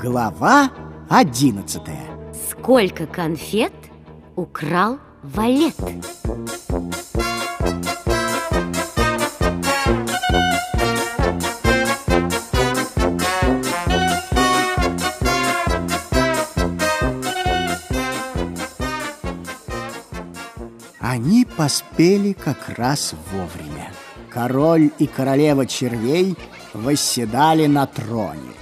Глава одиннадцатая Сколько конфет украл Валет? Они поспели как раз вовремя. Король и королева червей восседали на троне.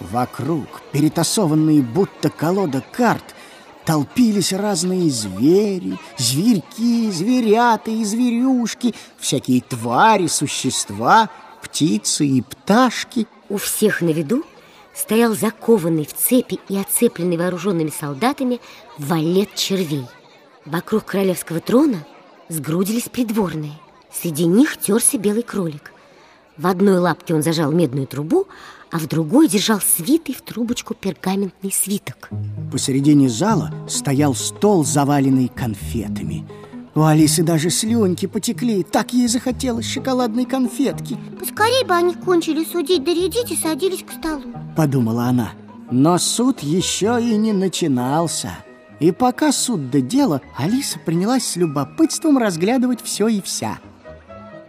Вокруг, перетасованные будто колода карт, толпились разные звери, зверьки, зверята и зверюшки, всякие твари, существа, птицы и пташки. У всех на виду стоял закованный в цепи и оцепленный вооруженными солдатами валет червей. Вокруг королевского трона сгрудились придворные. Среди них терся белый кролик. В одной лапке он зажал медную трубу, а в другой держал свитый в трубочку пергаментный свиток. Посередине зала стоял стол, заваленный конфетами. У Алисы даже слюнки потекли, так ей захотелось шоколадной конфетки. Поскорей бы они кончили судить да рядить и садились к столу. Подумала она. Но суд еще и не начинался. И пока суд до дела, Алиса принялась с любопытством разглядывать все и вся.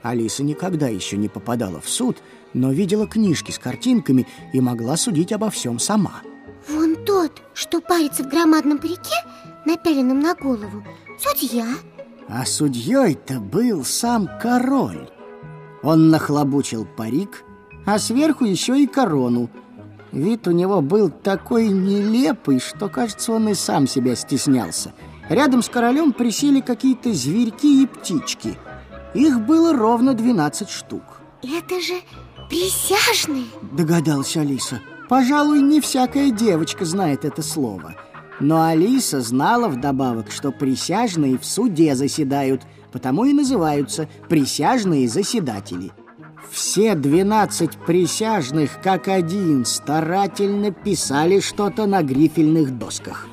Алиса никогда еще не попадала в суд, но видела книжки с картинками и могла судить обо всем сама. Вон тот, что парится в громадном парике, напяленном на голову, судья. А судьей-то был сам король. Он нахлобучил парик, а сверху еще и корону. Вид у него был такой нелепый, что, кажется, он и сам себя стеснялся. Рядом с королем присели какие-то зверьки и птички. Их было ровно 12 штук. Это же присяжные. Догадалась Алиса. Пожалуй, не всякая девочка знает это слово. Но Алиса знала вдобавок, что присяжные в суде заседают, потому и называются присяжные заседатели. Все двенадцать присяжных, как один, старательно писали что-то на грифельных досках.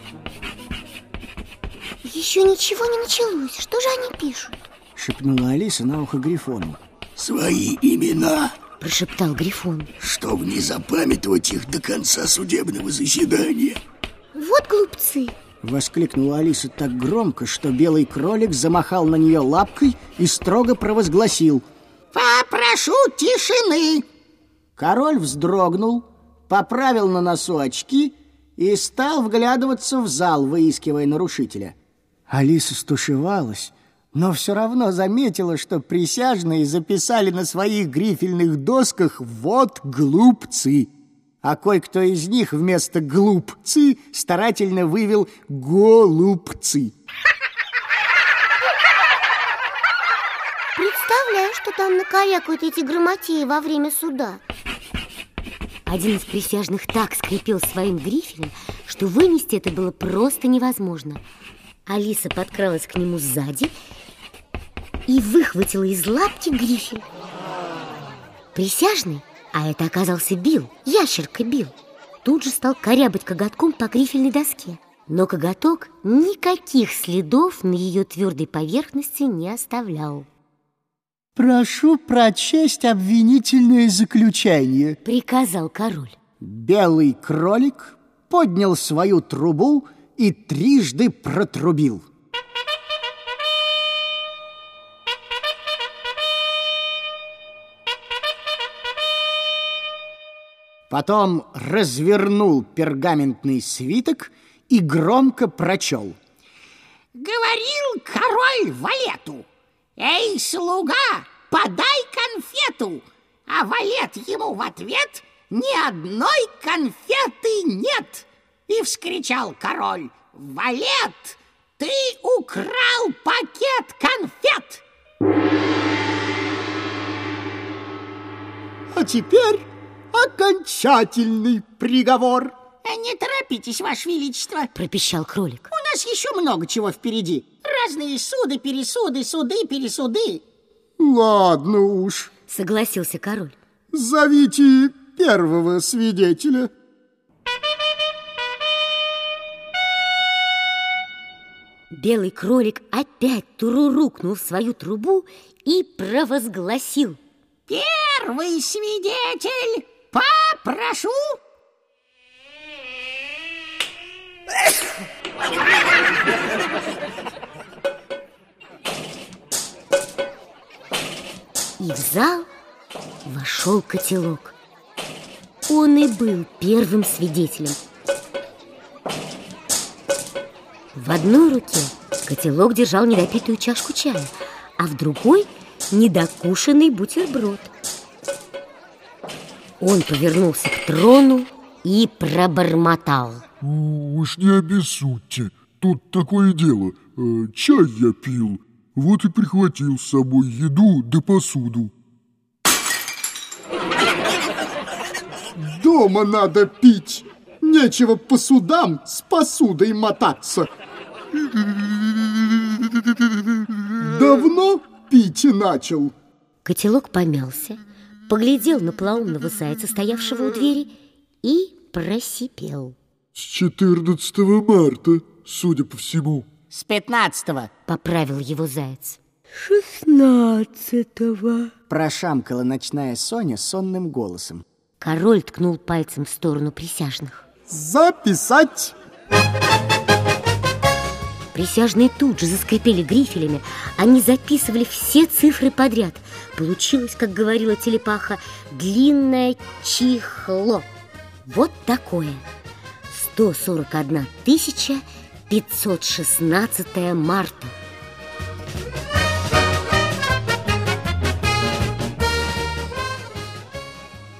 Еще ничего не началось. Что же они пишут? Шепнула Алиса на ухо Грифону. Свои имена, Прошептал Грифон. чтоб не запамятовать их до конца судебного заседания. Вот глупцы. Воскликнула Алиса так громко, что белый кролик замахал на нее лапкой и строго провозгласил «Попрошу тишины!» Король вздрогнул, поправил на носу очки и стал вглядываться в зал, выискивая нарушителя. Алиса стушевалась, но все равно заметила, что присяжные записали на своих грифельных досках «Вот глупцы!» а кое-кто из них вместо «глупцы» старательно вывел «голубцы». Представляю, что там накорякают эти грамотеи во время суда. Один из присяжных так скрипел своим грифелем, что вынести это было просто невозможно. Алиса подкралась к нему сзади и выхватила из лапки грифель. Присяжный, а это оказался Бил, ящерка Бил, тут же стал корябать коготком по грифельной доске. Но коготок никаких следов на ее твердой поверхности не оставлял. «Прошу прочесть обвинительное заключение». Приказал король. Белый кролик поднял свою трубу и трижды протрубил. Потом развернул пергаментный свиток и громко прочел. Говорил король Валету, «Эй, слуга, подай конфету!» А Валет ему в ответ, «Ни одной конфеты нет!» И вскричал король, «Валет, ты украл пакет конфет!» А теперь окончательный приговор. «Не торопитесь, Ваше Величество, Пропищал кролик. у нас еще много чего впереди. Разные суды, пересуды, суды, пересуды. Ладно уж, Согласился король. зовите первого свидетеля. Белый кролик опять турурукнул в свою трубу и провозгласил. Первый свидетель Попрошу. И в зал вошел котелок. Он и был первым свидетелем. В одной руке котелок держал недопитую чашку чая, а в другой – недокушенный бутерброд. Он повернулся к трону и пробормотал. Уж не обессудьте, тут такое дело. Э, чай я пил, вот и прихватил с собой еду да посуду. Дома надо пить. Нечего по судам с посудой мотаться. Давно пить начал? Котелок помялся, поглядел на плаумного зайца, стоявшего у двери, и просипел. С 14 марта, судя по всему. С пятнадцатого. Поправил его заяц. «Шестнадцатого!» Прошамкала ночная Соня сонным голосом. Король ткнул пальцем в сторону присяжных. Записать! Присяжные тут же заскрипели грифелями. Они записывали все цифры подряд. Получилось, как говорила телепаха, длинное чихло. Вот такое. 141 тысяча 516 марта.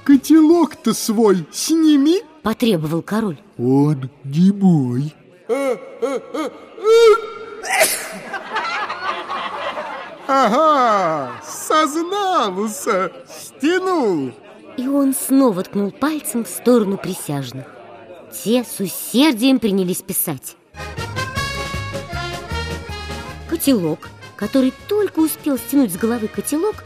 Котелок-то свой сними. Потребовал король. Он не мой. Ага, сознался, стянул. И он снова ткнул пальцем в сторону присяжных. Те с усердием принялись писать. Котелок, который только успел стянуть с головы котелок,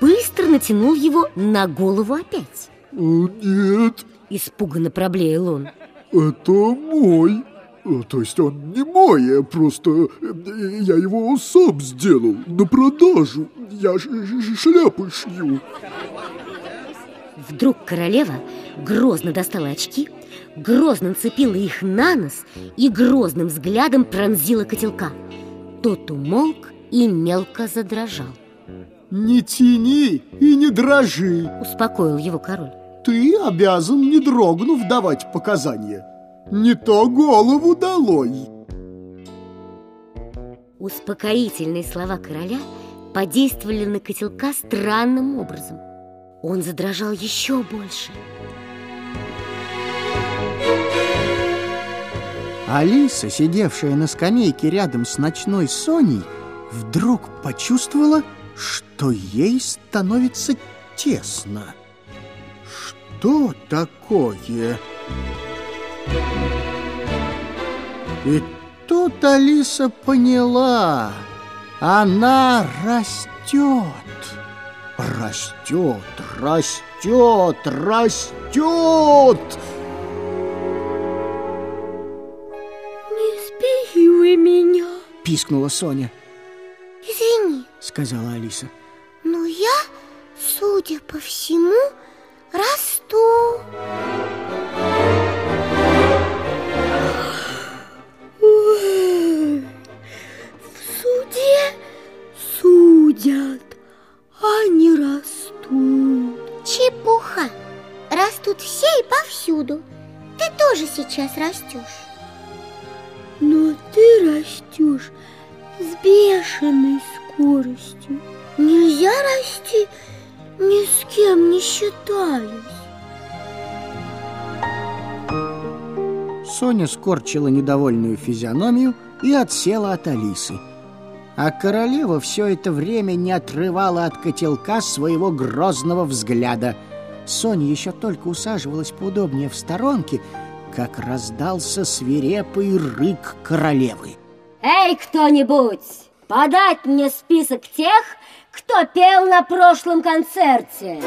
быстро натянул его на голову опять. О, нет, Испуганно проблеял он. это мой. Э, То есть он не мой, просто я его сам сделал на продажу. Я шляпы шью. Вдруг королева грозно достала очки, грозно нацепила их на нос и грозным взглядом пронзила котелка. Тот умолк и мелко задрожал. Не тяни и не дрожи. Успокоил его король. Ты обязан, не дрогнув, давать показания. Не то голову долой. Успокоительные слова короля подействовали на котелка странным образом. Он задрожал еще больше. Алиса, сидевшая на скамейке рядом с ночной Соней, вдруг почувствовала, что ей становится тесно. Что такое? И тут Алиса поняла, она растет, растет, растет, растет. Не вы меня. Пискнула Соня, Извини, сказала Алиса. но я, судя по всему, Все и повсюду. Ты тоже сейчас растешь. Но ты растешь с бешеной скоростью. Нельзя расти ни с кем не считаясь. Соня скорчила недовольную физиономию и отсела от Алисы. А королева все это время не отрывала от котелка своего грозного взгляда. Соня еще только усаживалась поудобнее в сторонке, как раздался свирепый рык королевы. Эй, кто-нибудь, подать мне список тех, кто пел на прошлом концерте.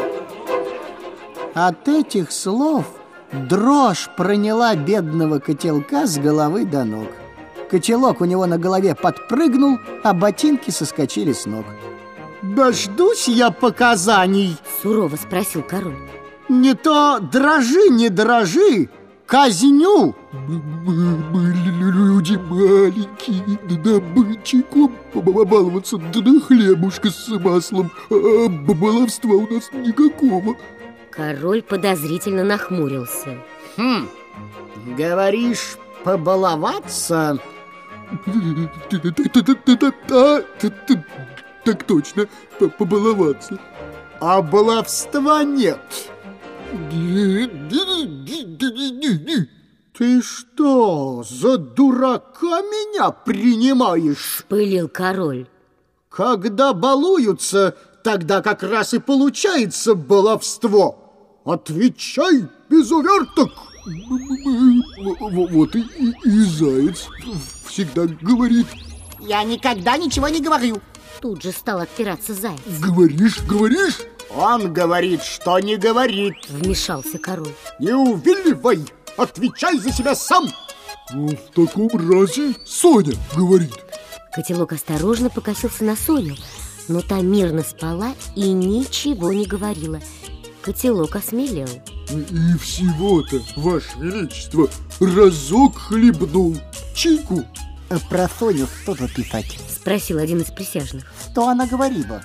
От этих слов дрожь проняла бедного котелка с головы до ног. Котелок у него на голове подпрыгнул, а ботинки соскочили с ног. Дождусь я показаний. Сурово спросил король. Не то дрожи, не дрожи, казню. Мы люди маленькие, да бычиком побаловаться, да на хлебушка с маслом, а баловства у нас никакого. Король подозрительно нахмурился. Хм, говоришь, побаловаться? Так точно, побаловаться. А баловства нет. Ты что, за дурака меня принимаешь? Пылил король. Когда балуются, тогда как раз и получается баловство. Отвечай без уверток. Вот и, и, и заяц всегда говорит. Я никогда ничего не говорю. Тут же стал отпираться заяц. Говоришь, говоришь? Он говорит, что не говорит. Вмешался король. Не увиливай, отвечай за себя сам. Ну, в таком разе Соня говорит. Котелок осторожно покосился на Соню, но та мирно спала и ничего не говорила. Котелок осмелел. И всего-то, Ваше Величество, разок хлебнул чайку. Про Соню что-то писать. Спросил один из присяжных. Что она говорила?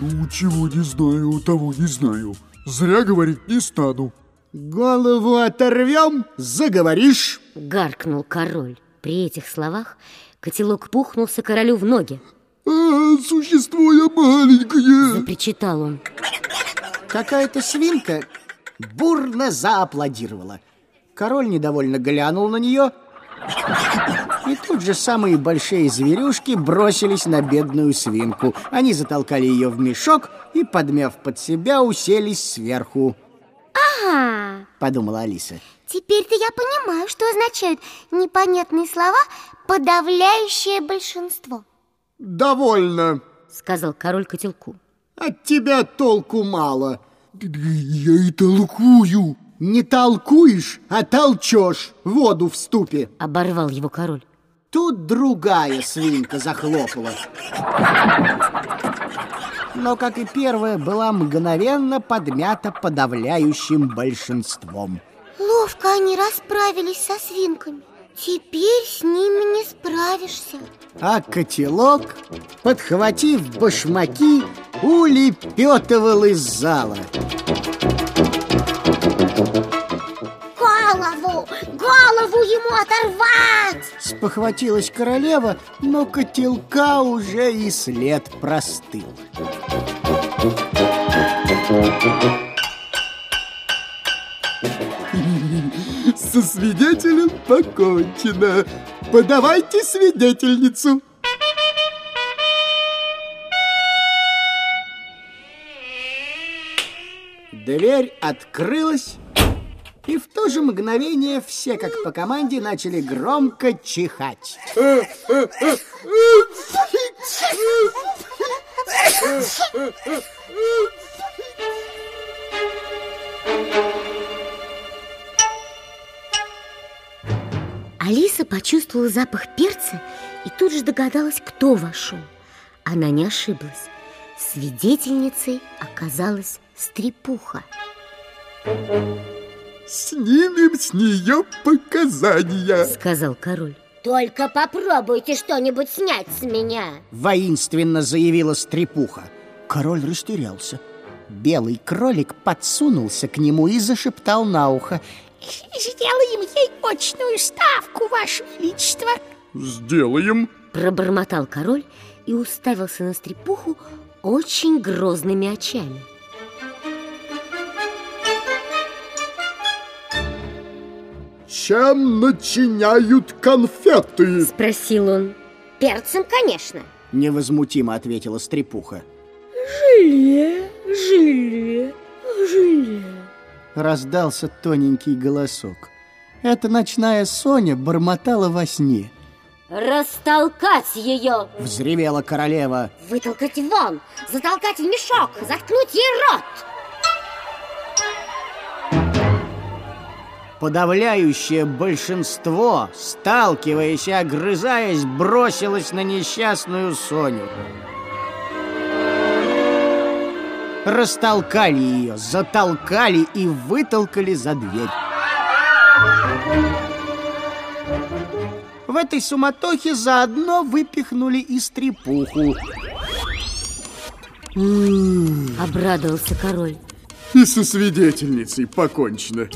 Ну, чего не знаю, того не знаю. Зря говорить не стану. Голову оторвем, заговоришь. Гаркнул король. При этих словах котелок пухнулся королю в ноги. А, существо я маленькое. Запричитал он. Какая-то свинка бурно зааплодировала. Король недовольно глянул на нее, и тут же самые большие зверюшки бросились на бедную свинку. Они затолкали ее в мешок и, подмяв под себя, уселись сверху. Ага, Подумала Алиса. теперь-то я понимаю, что означают непонятные слова «подавляющее большинство». Довольно. Сказал король котелку. От тебя толку мало. Я и толкую. Не толкуешь, а толчешь воду в ступе. Оборвал его король. Тут другая свинка захлопала. Но, как и первая, была мгновенно подмята подавляющим большинством. Ловко они расправились со свинками. Теперь с ними не справишься. А котелок, подхватив башмаки, улепетывал из зала. Оторвать! Спохватилась королева, но котелка уже и след простыл. Со свидетелем покончено. Подавайте свидетельницу. Дверь открылась, и в то же мгновение все, как по команде, начали громко чихать. Алиса почувствовала запах перца и тут же догадалась, кто вошел. Она не ошиблась. Свидетельницей оказалась стрепуха. Снимем с нее показания. Сказал король. Только попробуйте что-нибудь снять с меня. Воинственно заявила стрепуха. Король растерялся. Белый кролик подсунулся к нему и зашептал на ухо. Сделаем ей очную ставку, Ваше Величество. Сделаем. Пробормотал король и уставился на стрепуху очень грозными очами. Чем начиняют конфеты? Спросил он. Перцем, конечно. Невозмутимо ответила стрепуха. Желе, желе, желе. Раздался тоненький голосок. Эта ночная Соня бормотала во сне. Растолкать ее! Взревела королева. Вытолкать вон, затолкать в мешок, заткнуть ей рот. Подавляющее большинство, сталкиваясь и огрызаясь, бросилось на несчастную Соню. растолкали ее, затолкали и вытолкали за дверь. В этой суматохе заодно выпихнули и стрепуху. Обрадовался король. И со свидетельницей покончено.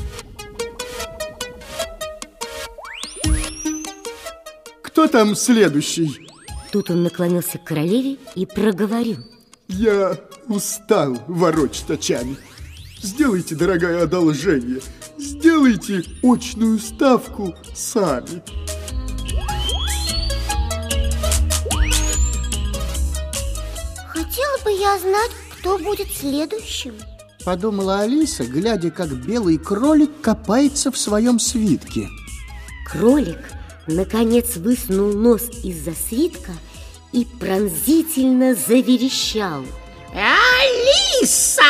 Кто там следующий? Тут он наклонился к королеве и проговорил. Я устал ворочать очами. Сделайте, дорогая, одолжение. Сделайте очную ставку сами. Хотела бы я знать, кто будет следующим. Подумала Алиса, глядя, как белый кролик копается в своем свитке. Кролик наконец высунул нос из-за свитка и пронзительно заверещал. Алиса!